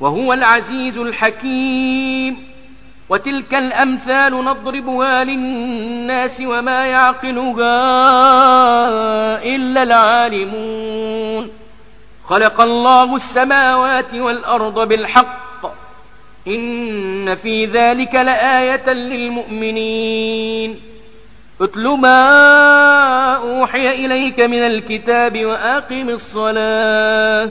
وهو العزيز الحكيم. وتلك الأمثال نضربها للناس وما يعقلها إلا العالمون. خلق الله السماوات والأرض بالحق. إن في ذلك لآية للمؤمنين. اتل ما أوحي إليك من الكتاب وآقم الصلاة.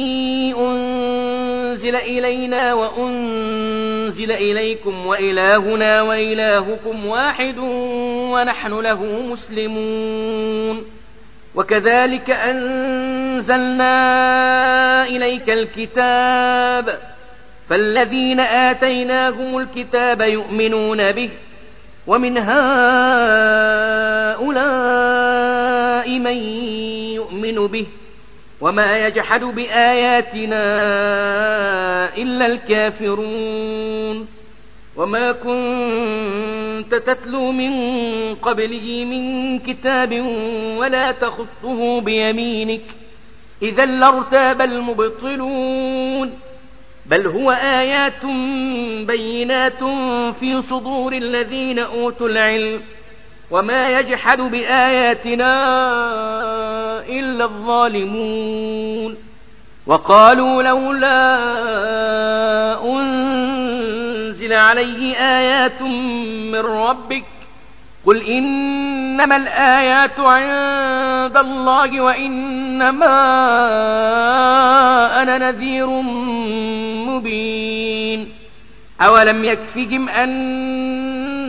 أنزل إلينا وأنزل إليكم وإلهنا وإلهكم واحد ونحن له مسلمون. وكذلك أنزلنا إليك الكتاب. فالذين آتيناهم الكتاب يؤمنون به. ومن هؤلاء من يؤمن به. وما يجحد بآياتنا إلا الكافرون وما كنت تتلو من قبله من كتاب ولا تخطه بيمينك إذا لارتاب المبطلون بل هو آيات بينات في صدور الذين أوتوا العلم وما يجحد بآياتنا الظالمون. وقالوا لولا أنزل عليه آيات من ربك قل إنما الآيات عند الله وإنما أنا نذير مبين. أولم يكفهم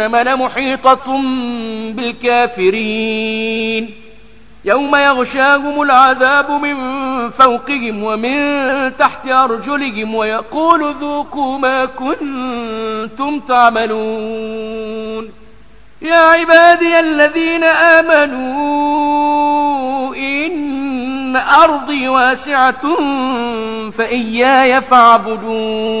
جهنم لمحيطة بالكافرين. يوم يغشاهم العذاب من فوقهم ومن تحت أرجلهم ويقول ذوقوا ما كنتم تعملون. يا عبادي الذين آمنوا إن أرضي واسعة فإياي فاعبدون.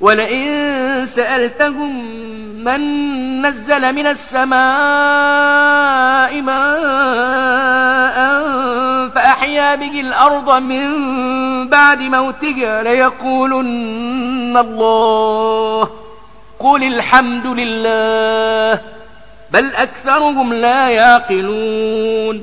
ولئن سألتهم من نزل من السماء ماء فأحيا به الأرض من بعد موتها ليقولن الله قل الحمد لله بل أكثرهم لا يعقلون